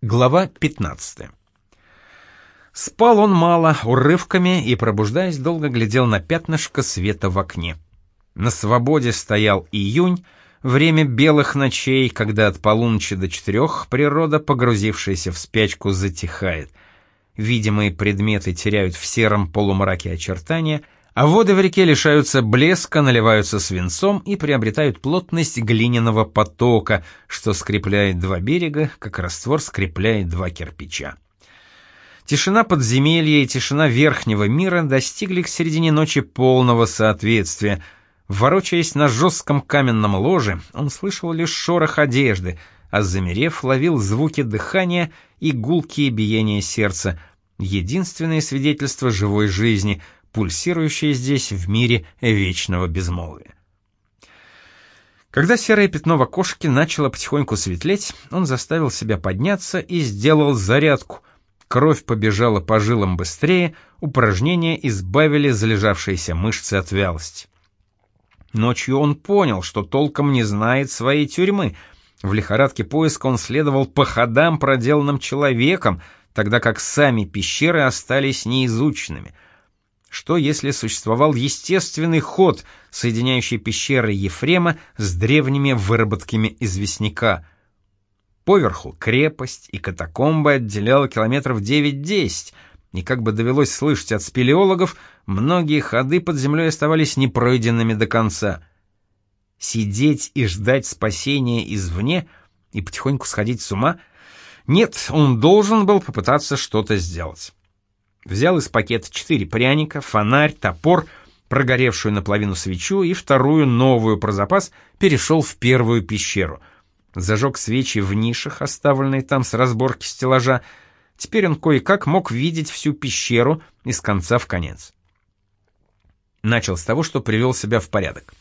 Глава 15. Спал он мало, урывками, и, пробуждаясь, долго глядел на пятнышко света в окне. На свободе стоял июнь, время белых ночей, когда от полуночи до четырех природа, погрузившаяся в спячку, затихает. Видимые предметы теряют в сером полумраке очертания — а воды в реке лишаются блеска, наливаются свинцом и приобретают плотность глиняного потока, что скрепляет два берега, как раствор скрепляет два кирпича. Тишина подземелья и тишина верхнего мира достигли к середине ночи полного соответствия. Ворочаясь на жестком каменном ложе, он слышал лишь шорох одежды, а замерев, ловил звуки дыхания и гулкие биения сердца, единственное свидетельство живой жизни — пульсирующее здесь в мире вечного безмолвия. Когда серое пятно в окошке начало потихоньку светлеть, он заставил себя подняться и сделал зарядку. Кровь побежала по жилам быстрее, упражнения избавили залежавшиеся мышцы от вялости. Ночью он понял, что толком не знает своей тюрьмы. В лихорадке поиска он следовал по ходам, проделанным человеком, тогда как сами пещеры остались неизученными — что если существовал естественный ход, соединяющий пещеры Ефрема с древними выработками известняка? Поверху крепость и катакомбы отделяла километров 9-10, и как бы довелось слышать от спелеологов, многие ходы под землей оставались непройденными до конца. Сидеть и ждать спасения извне и потихоньку сходить с ума? Нет, он должен был попытаться что-то сделать. Взял из пакета четыре пряника, фонарь, топор, прогоревшую наполовину свечу и вторую новую про запас перешел в первую пещеру. Зажег свечи в нишах, оставленные там с разборки стеллажа. Теперь он кое-как мог видеть всю пещеру из конца в конец. Начал с того, что привел себя в порядок.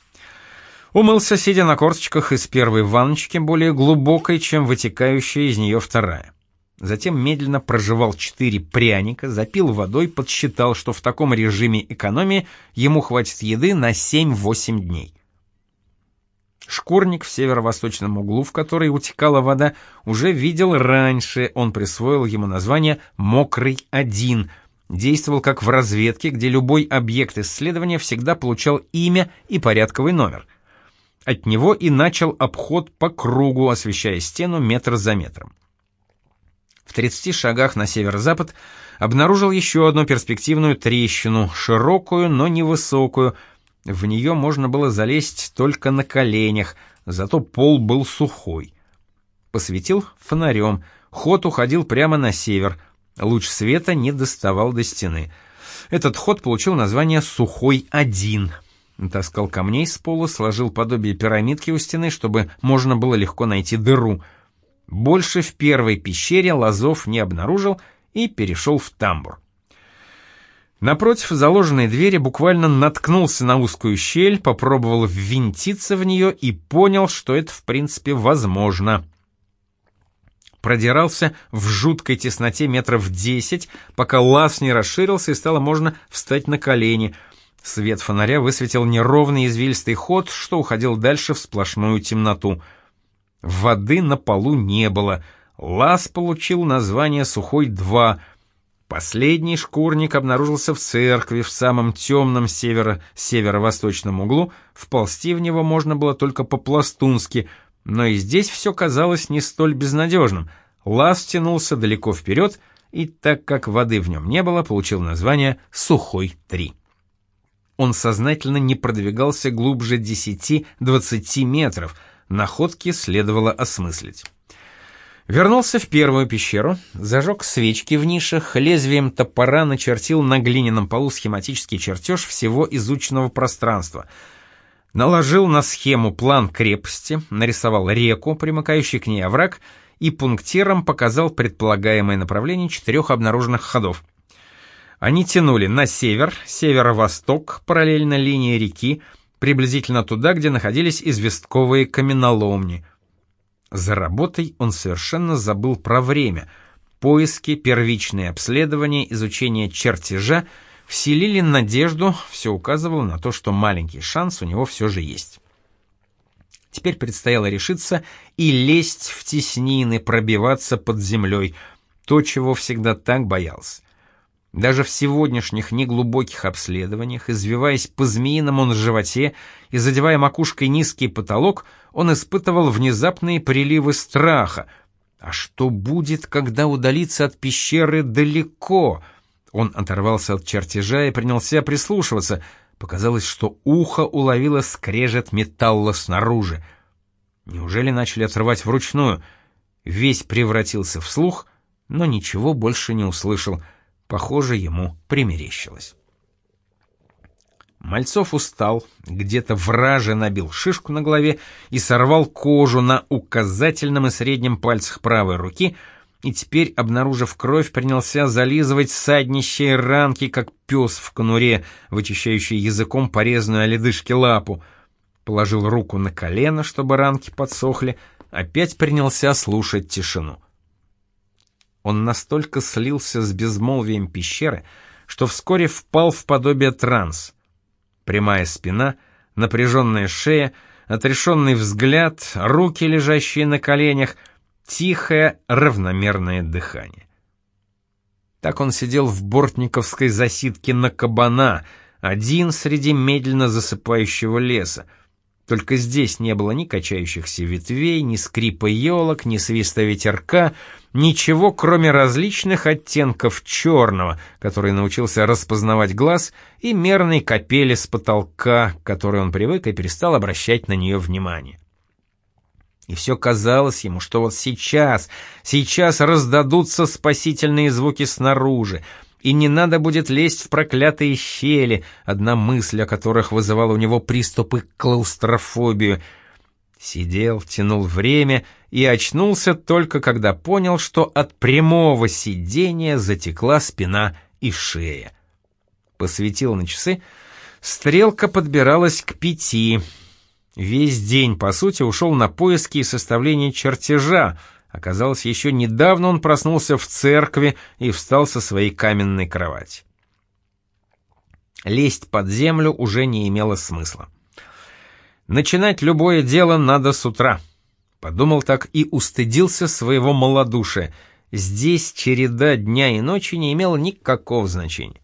Умылся, сидя на корточках из первой ванночки, более глубокой, чем вытекающая из нее вторая. Затем медленно прожевал четыре пряника, запил водой, подсчитал, что в таком режиме экономии ему хватит еды на 7-8 дней. Шкурник в северо-восточном углу, в который утекала вода, уже видел раньше, он присвоил ему название «Мокрый-1», действовал как в разведке, где любой объект исследования всегда получал имя и порядковый номер. От него и начал обход по кругу, освещая стену метр за метром в 30 шагах на северо-запад, обнаружил еще одну перспективную трещину, широкую, но невысокую. В нее можно было залезть только на коленях, зато пол был сухой. Посветил фонарем, ход уходил прямо на север, луч света не доставал до стены. Этот ход получил название «Сухой-1». Таскал камней с пола, сложил подобие пирамидки у стены, чтобы можно было легко найти дыру — больше в первой пещере лазов не обнаружил и перешел в тамбур. Напротив заложенной двери буквально наткнулся на узкую щель, попробовал ввинтиться в нее и понял, что это в принципе возможно. Продирался в жуткой тесноте метров десять, пока лаз не расширился и стало можно встать на колени. Свет фонаря высветил неровный извилистый ход, что уходил дальше в сплошную темноту — Воды на полу не было. Лаз получил название «Сухой-2». Последний шкурник обнаружился в церкви в самом темном северо северо-восточном углу. Вползти в него можно было только по-пластунски, но и здесь все казалось не столь безнадежным. Лаз тянулся далеко вперед, и так как воды в нем не было, получил название «Сухой-3». Он сознательно не продвигался глубже 10-20 метров — находки следовало осмыслить. Вернулся в первую пещеру, зажег свечки в нишах, лезвием топора начертил на глиняном полу схематический чертеж всего изученного пространства. Наложил на схему план крепости, нарисовал реку, примыкающий к ней овраг, и пунктиром показал предполагаемое направление четырех обнаруженных ходов. Они тянули на север, северо-восток, параллельно линии реки, приблизительно туда, где находились известковые каменоломни. За работой он совершенно забыл про время. Поиски, первичные обследования, изучение чертежа вселили надежду, все указывало на то, что маленький шанс у него все же есть. Теперь предстояло решиться и лезть в теснины, пробиваться под землей, то, чего всегда так боялся. Даже в сегодняшних неглубоких обследованиях, извиваясь по-змеиному на животе и задевая макушкой низкий потолок, он испытывал внезапные приливы страха. А что будет, когда удалиться от пещеры далеко? Он оторвался от чертежа и принялся прислушиваться. Показалось, что ухо уловило скрежет металла снаружи. Неужели начали отрывать вручную? Весь превратился в слух, но ничего больше не услышал — Похоже, ему примерещилось. Мальцов устал, где-то враже набил шишку на голове и сорвал кожу на указательном и среднем пальцах правой руки, и теперь, обнаружив кровь, принялся зализывать саднищие ранки, как пес в конуре, вычищающий языком порезанную о ледышке лапу. Положил руку на колено, чтобы ранки подсохли, опять принялся слушать тишину. Он настолько слился с безмолвием пещеры, что вскоре впал в подобие транс. Прямая спина, напряженная шея, отрешенный взгляд, руки, лежащие на коленях, тихое, равномерное дыхание. Так он сидел в бортниковской засидке на кабана, один среди медленно засыпающего леса, только здесь не было ни качающихся ветвей, ни скрипа елок, ни свиста ветерка, ничего, кроме различных оттенков черного, который научился распознавать глаз, и мерной капели с потолка, которой он привык и перестал обращать на нее внимание. И все казалось ему, что вот сейчас, сейчас раздадутся спасительные звуки снаружи, и не надо будет лезть в проклятые щели, одна мысль о которых вызывала у него приступы клаустрофобию. Сидел, тянул время и очнулся только когда понял, что от прямого сидения затекла спина и шея. Посветил на часы, стрелка подбиралась к пяти. Весь день, по сути, ушел на поиски и составление чертежа — Оказалось, еще недавно он проснулся в церкви и встал со своей каменной кровати. Лезть под землю уже не имело смысла. Начинать любое дело надо с утра. Подумал так и устыдился своего малодушия. Здесь череда дня и ночи не имела никакого значения.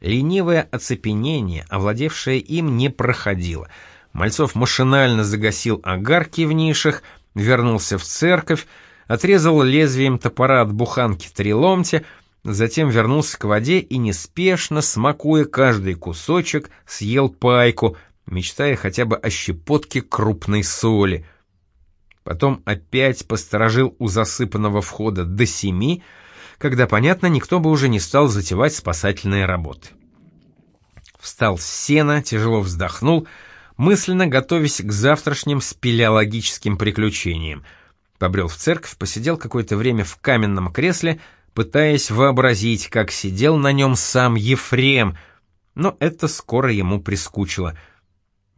Ленивое оцепенение, овладевшее им, не проходило. Мальцов машинально загасил огарки в нишах — вернулся в церковь, отрезал лезвием топора от буханки три ломтя, затем вернулся к воде и неспешно, смакуя каждый кусочек, съел пайку, мечтая хотя бы о щепотке крупной соли. Потом опять посторожил у засыпанного входа до семи, когда, понятно, никто бы уже не стал затевать спасательные работы. Встал с сена, тяжело вздохнул — мысленно готовясь к завтрашним спелеологическим приключениям. Побрел в церковь, посидел какое-то время в каменном кресле, пытаясь вообразить, как сидел на нем сам Ефрем, но это скоро ему прискучило.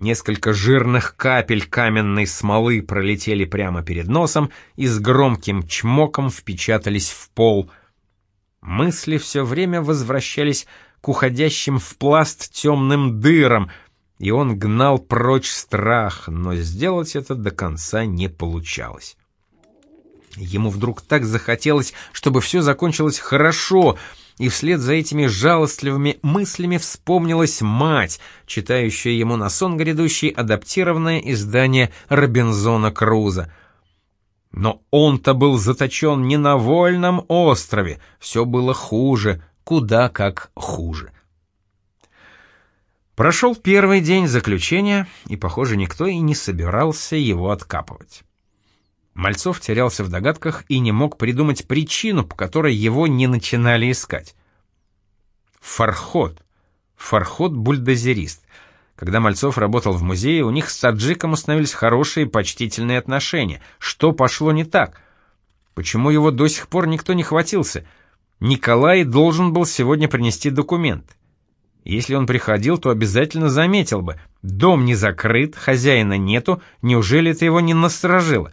Несколько жирных капель каменной смолы пролетели прямо перед носом и с громким чмоком впечатались в пол. Мысли все время возвращались к уходящим в пласт темным дырам — и он гнал прочь страх, но сделать это до конца не получалось. Ему вдруг так захотелось, чтобы все закончилось хорошо, и вслед за этими жалостливыми мыслями вспомнилась мать, читающая ему на сон грядущий адаптированное издание Робинзона Круза. Но он-то был заточен не на вольном острове, все было хуже, куда как хуже. Прошел первый день заключения, и, похоже, никто и не собирался его откапывать. Мальцов терялся в догадках и не мог придумать причину, по которой его не начинали искать. Фархот. Фархот-бульдозерист. Когда Мальцов работал в музее, у них с таджиком установились хорошие почтительные отношения. Что пошло не так? Почему его до сих пор никто не хватился? Николай должен был сегодня принести документ. Если он приходил, то обязательно заметил бы. Дом не закрыт, хозяина нету, неужели это его не насторожило?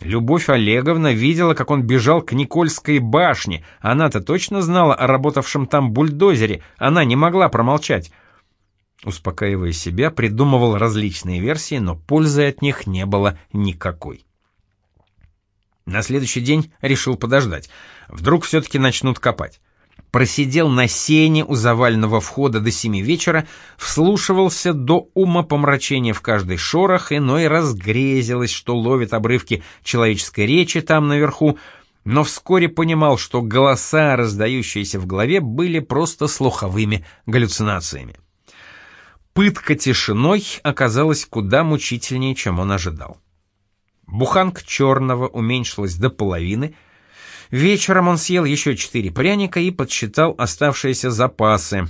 Любовь Олеговна видела, как он бежал к Никольской башне. Она-то точно знала о работавшем там бульдозере, она не могла промолчать. Успокаивая себя, придумывал различные версии, но пользы от них не было никакой. На следующий день решил подождать. Вдруг все-таки начнут копать. Просидел на сене у завального входа до семи вечера, вслушивался до ума помрачения в каждый шорох, иной раз грезилось, что ловит обрывки человеческой речи там наверху, но вскоре понимал, что голоса, раздающиеся в голове, были просто слуховыми галлюцинациями. Пытка тишиной оказалась куда мучительнее, чем он ожидал. Буханка черного уменьшилась до половины. Вечером он съел еще четыре пряника и подсчитал оставшиеся запасы.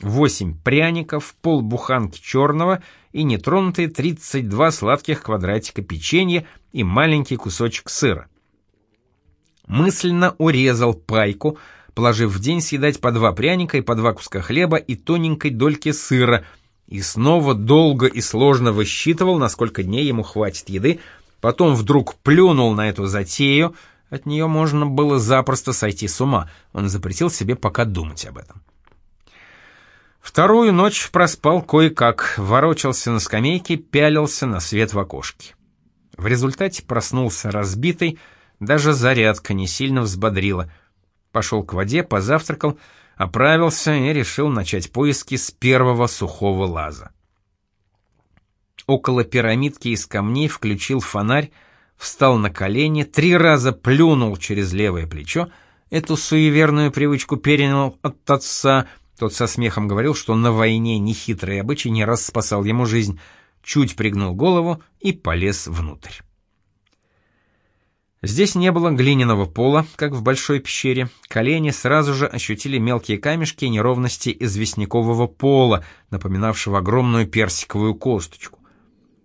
Восемь пряников, полбуханки черного и нетронутые 32 сладких квадратика печенья и маленький кусочек сыра. Мысленно урезал пайку, положив в день съедать по два пряника и по два куска хлеба и тоненькой дольки сыра, и снова долго и сложно высчитывал, на сколько дней ему хватит еды, потом вдруг плюнул на эту затею, от нее можно было запросто сойти с ума, он запретил себе пока думать об этом. Вторую ночь проспал кое-как, ворочался на скамейке, пялился на свет в окошке. В результате проснулся разбитый, даже зарядка не сильно взбодрила. Пошел к воде, позавтракал, оправился и решил начать поиски с первого сухого лаза. Около пирамидки из камней включил фонарь, встал на колени, три раза плюнул через левое плечо, эту суеверную привычку перенял от отца, тот со смехом говорил, что на войне нехитрый обычай не раз спасал ему жизнь, чуть пригнул голову и полез внутрь. Здесь не было глиняного пола, как в большой пещере. Колени сразу же ощутили мелкие камешки и неровности известнякового пола, напоминавшего огромную персиковую косточку.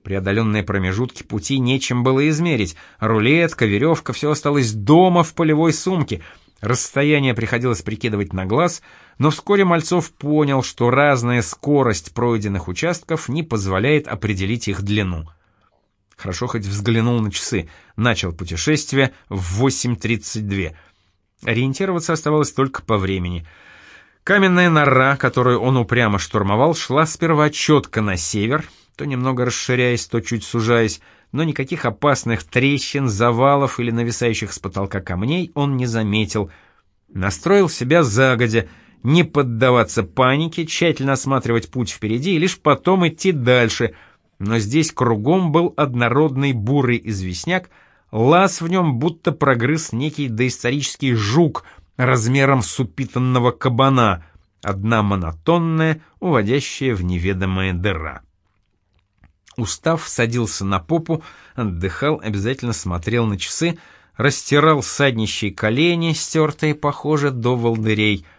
Преодоленные промежутки пути нечем было измерить. Рулетка, веревка, все осталось дома в полевой сумке. Расстояние приходилось прикидывать на глаз, но вскоре Мальцов понял, что разная скорость пройденных участков не позволяет определить их длину — Хорошо хоть взглянул на часы. Начал путешествие в 8.32. Ориентироваться оставалось только по времени. Каменная нора, которую он упрямо штурмовал, шла сперва четко на север, то немного расширяясь, то чуть сужаясь, но никаких опасных трещин, завалов или нависающих с потолка камней он не заметил. Настроил себя загодя, не поддаваться панике, тщательно осматривать путь впереди и лишь потом идти дальше — но здесь кругом был однородный бурый известняк, лаз в нем будто прогрыз некий доисторический жук размером с упитанного кабана, одна монотонная, уводящая в неведомое дыра. Устав садился на попу, отдыхал, обязательно смотрел на часы, растирал саднищие колени, стертые, похоже, до волдырей —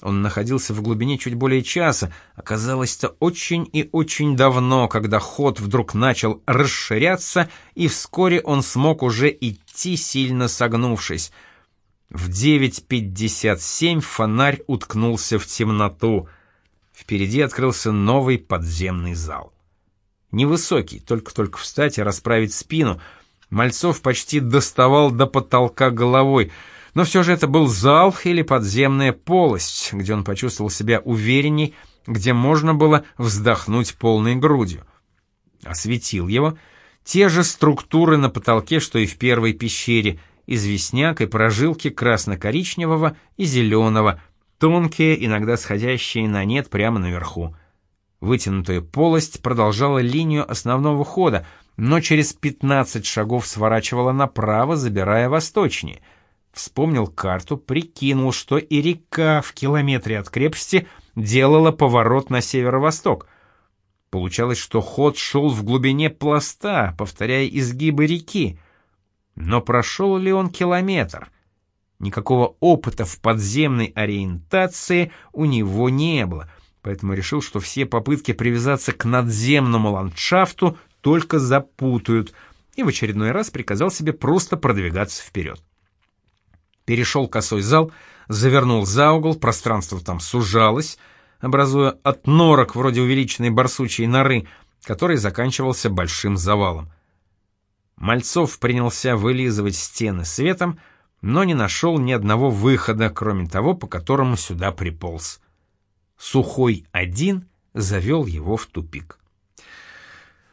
он находился в глубине чуть более часа, оказалось-то очень и очень давно, когда ход вдруг начал расширяться, и вскоре он смог уже идти, сильно согнувшись. В 9.57 фонарь уткнулся в темноту. Впереди открылся новый подземный зал. Невысокий, только-только встать и расправить спину. Мальцов почти доставал до потолка головой — но все же это был зал или подземная полость, где он почувствовал себя уверенней, где можно было вздохнуть полной грудью. Осветил его те же структуры на потолке, что и в первой пещере, известняк и прожилки красно-коричневого и зеленого, тонкие, иногда сходящие на нет прямо наверху. Вытянутая полость продолжала линию основного хода, но через 15 шагов сворачивала направо, забирая восточнее — Вспомнил карту, прикинул, что и река в километре от крепости делала поворот на северо-восток. Получалось, что ход шел в глубине пласта, повторяя изгибы реки. Но прошел ли он километр? Никакого опыта в подземной ориентации у него не было, поэтому решил, что все попытки привязаться к надземному ландшафту только запутают, и в очередной раз приказал себе просто продвигаться вперед перешел косой зал, завернул за угол, пространство там сужалось, образуя от норок вроде увеличенной барсучьей норы, который заканчивался большим завалом. Мальцов принялся вылизывать стены светом, но не нашел ни одного выхода, кроме того, по которому сюда приполз. Сухой один завел его в тупик.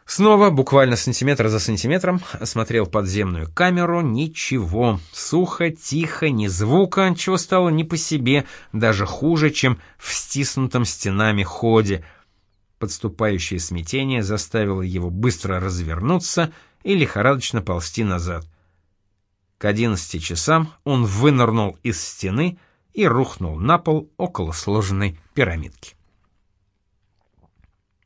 Снова, буквально сантиметр за сантиметром, осмотрел подземную камеру. Ничего. Сухо, тихо, ни звука, чего стало не по себе, даже хуже, чем в стиснутом стенами ходе. Подступающее смятение заставило его быстро развернуться и лихорадочно ползти назад. К одиннадцати часам он вынырнул из стены и рухнул на пол около сложенной пирамидки.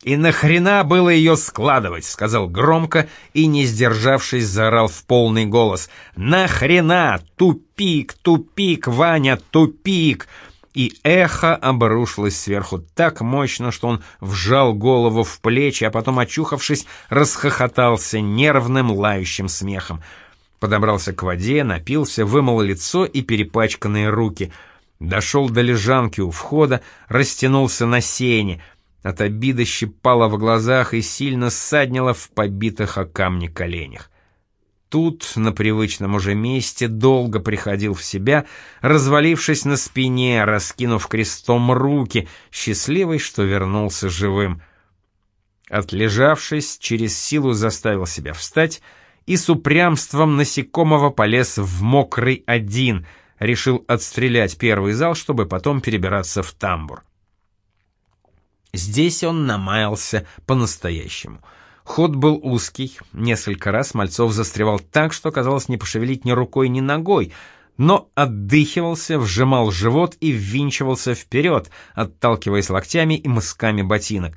«И нахрена было ее складывать?» — сказал громко и, не сдержавшись, заорал в полный голос. «Нахрена? Тупик, тупик, Ваня, тупик!» И эхо обрушилось сверху так мощно, что он вжал голову в плечи, а потом, очухавшись, расхохотался нервным лающим смехом. Подобрался к воде, напился, вымыл лицо и перепачканные руки. Дошел до лежанки у входа, растянулся на сене — от обиды щипало в глазах и сильно ссаднило в побитых о камни коленях. Тут, на привычном уже месте, долго приходил в себя, развалившись на спине, раскинув крестом руки, счастливый, что вернулся живым. Отлежавшись, через силу заставил себя встать и с упрямством насекомого полез в мокрый один, решил отстрелять первый зал, чтобы потом перебираться в тамбур. Здесь он намаялся по-настоящему. Ход был узкий, несколько раз Мальцов застревал так, что казалось не пошевелить ни рукой, ни ногой, но отдыхивался, вжимал живот и ввинчивался вперед, отталкиваясь локтями и мысками ботинок.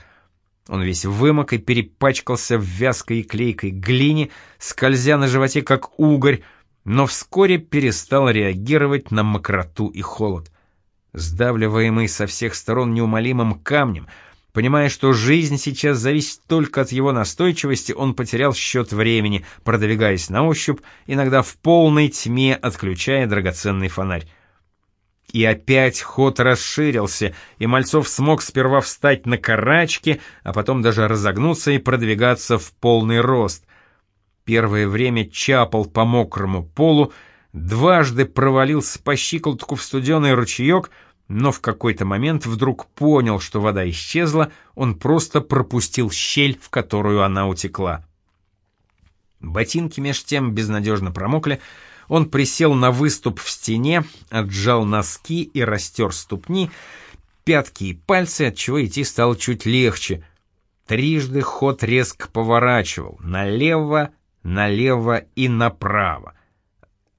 Он весь вымок и перепачкался в вязкой и клейкой глине, скользя на животе как угорь, но вскоре перестал реагировать на мокроту и холод сдавливаемый со всех сторон неумолимым камнем. Понимая, что жизнь сейчас зависит только от его настойчивости, он потерял счет времени, продвигаясь на ощупь, иногда в полной тьме отключая драгоценный фонарь. И опять ход расширился, и Мальцов смог сперва встать на карачки, а потом даже разогнуться и продвигаться в полный рост. Первое время чапал по мокрому полу, дважды провалился по щиколотку в студеный ручеек, но в какой-то момент вдруг понял, что вода исчезла, он просто пропустил щель, в которую она утекла. Ботинки меж тем безнадежно промокли, он присел на выступ в стене, отжал носки и растер ступни, пятки и пальцы, отчего идти стало чуть легче. Трижды ход резко поворачивал, налево, налево и направо.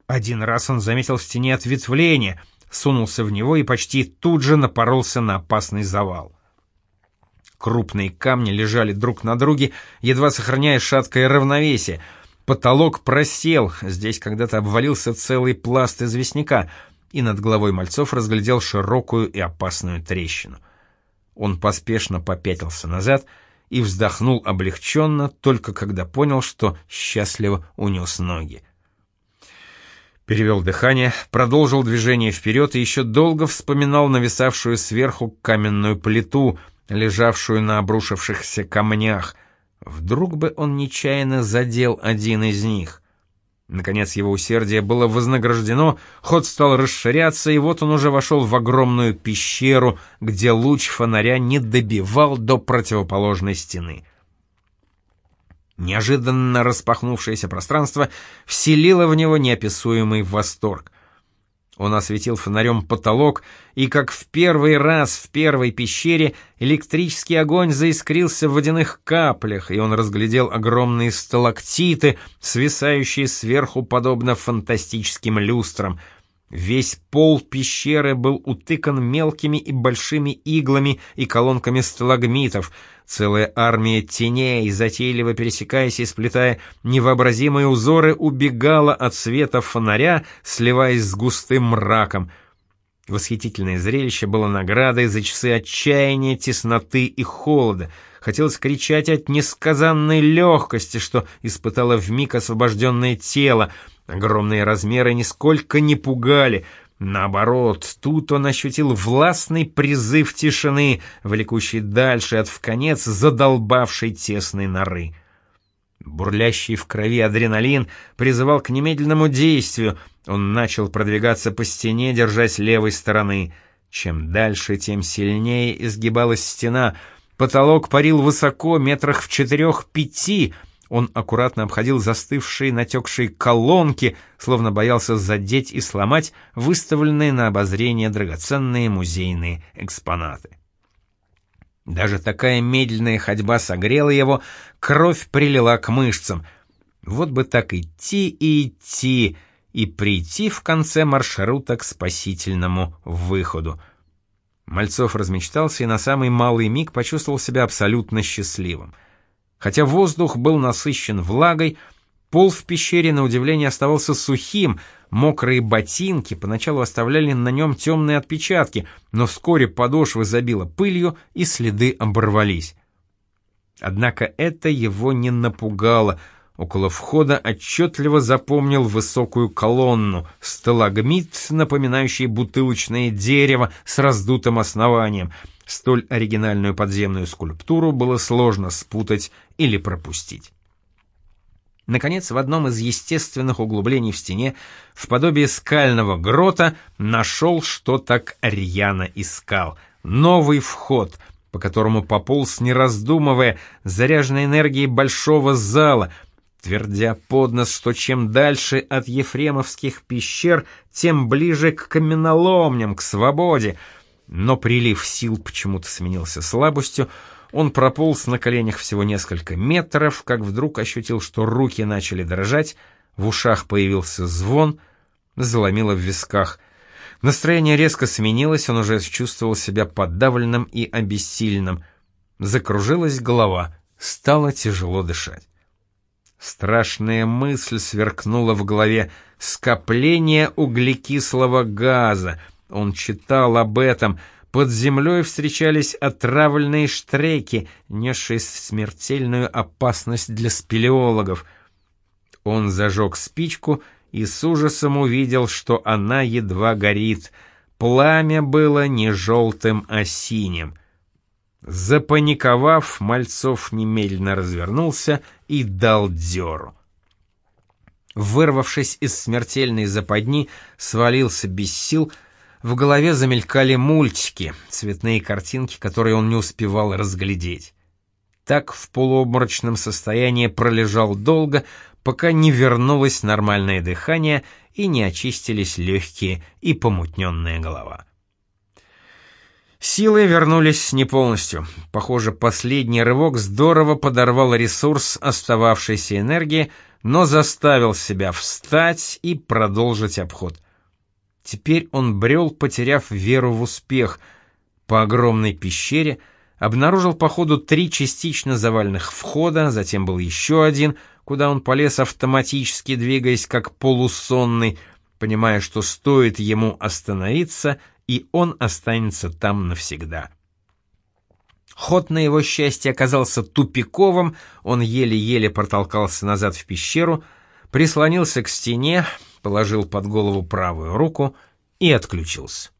Один раз он заметил в стене ответвление, сунулся в него и почти тут же напоролся на опасный завал. Крупные камни лежали друг на друге, едва сохраняя шаткое равновесие. Потолок просел, здесь когда-то обвалился целый пласт известняка, и над головой мальцов разглядел широкую и опасную трещину. Он поспешно попятился назад и вздохнул облегченно, только когда понял, что счастливо унес ноги. Перевел дыхание, продолжил движение вперед и еще долго вспоминал нависавшую сверху каменную плиту, лежавшую на обрушившихся камнях. Вдруг бы он нечаянно задел один из них. Наконец его усердие было вознаграждено, ход стал расширяться, и вот он уже вошел в огромную пещеру, где луч фонаря не добивал до противоположной стены. Неожиданно распахнувшееся пространство вселило в него неописуемый восторг. Он осветил фонарем потолок, и, как в первый раз в первой пещере, электрический огонь заискрился в водяных каплях, и он разглядел огромные сталактиты, свисающие сверху подобно фантастическим люстрам — Весь пол пещеры был утыкан мелкими и большими иглами и колонками сталагмитов. Целая армия теней, затейливо пересекаясь и сплетая невообразимые узоры, убегала от света фонаря, сливаясь с густым мраком. Восхитительное зрелище было наградой за часы отчаяния, тесноты и холода. Хотелось кричать от несказанной легкости, что испытало вмиг освобожденное тело — Огромные размеры нисколько не пугали. Наоборот, тут он ощутил властный призыв тишины, влекущий дальше от вконец задолбавшей тесной норы. Бурлящий в крови адреналин призывал к немедленному действию. Он начал продвигаться по стене, держась левой стороны. Чем дальше, тем сильнее изгибалась стена — Потолок парил высоко, метрах в четырех-пяти. Он аккуратно обходил застывшие, натекшие колонки, словно боялся задеть и сломать выставленные на обозрение драгоценные музейные экспонаты. Даже такая медленная ходьба согрела его, кровь прилила к мышцам. Вот бы так идти и идти, и прийти в конце маршрута к спасительному выходу. Мальцов размечтался и на самый малый миг почувствовал себя абсолютно счастливым. Хотя воздух был насыщен влагой, пол в пещере, на удивление, оставался сухим, мокрые ботинки поначалу оставляли на нем темные отпечатки, но вскоре подошвы забило пылью и следы оборвались. Однако это его не напугало — Около входа отчетливо запомнил высокую колонну, сталагмит, напоминающий бутылочное дерево с раздутым основанием. Столь оригинальную подземную скульптуру было сложно спутать или пропустить. Наконец, в одном из естественных углублений в стене, в подобии скального грота, нашел, что так рьяно искал. Новый вход, по которому пополз, не раздумывая, заряженной энергией большого зала — твердя под нос, что чем дальше от Ефремовских пещер, тем ближе к каменоломням, к свободе. Но прилив сил почему-то сменился слабостью, он прополз на коленях всего несколько метров, как вдруг ощутил, что руки начали дрожать, в ушах появился звон, заломило в висках. Настроение резко сменилось, он уже чувствовал себя подавленным и обессильным. Закружилась голова, стало тяжело дышать. Страшная мысль сверкнула в голове. Скопление углекислого газа. Он читал об этом. Под землей встречались отравленные штреки, несшие смертельную опасность для спелеологов. Он зажег спичку и с ужасом увидел, что она едва горит. Пламя было не желтым, а синим. Запаниковав, Мальцов немедленно развернулся и дал дёру. Вырвавшись из смертельной западни, свалился без сил, в голове замелькали мультики, цветные картинки, которые он не успевал разглядеть. Так в полуобморочном состоянии пролежал долго, пока не вернулось нормальное дыхание и не очистились легкие и помутненная голова. Силы вернулись не полностью. Похоже, последний рывок здорово подорвал ресурс остававшейся энергии, но заставил себя встать и продолжить обход. Теперь он брел, потеряв веру в успех. По огромной пещере обнаружил по ходу три частично заваленных входа, затем был еще один, куда он полез автоматически, двигаясь как полусонный, понимая, что стоит ему остановиться — и он останется там навсегда. Ход на его счастье оказался тупиковым, он еле-еле протолкался назад в пещеру, прислонился к стене, положил под голову правую руку и отключился.